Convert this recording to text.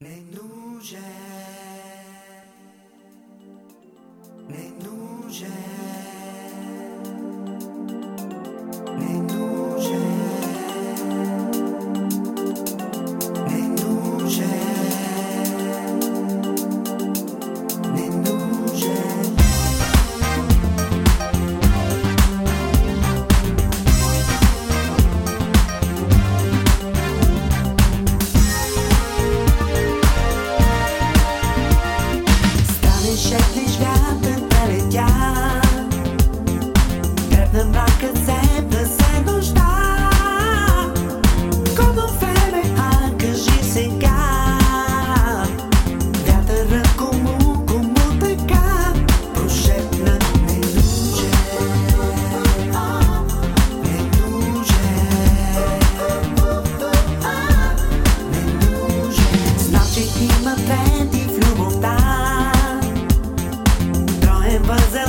Le nuge, le nuge. puzzle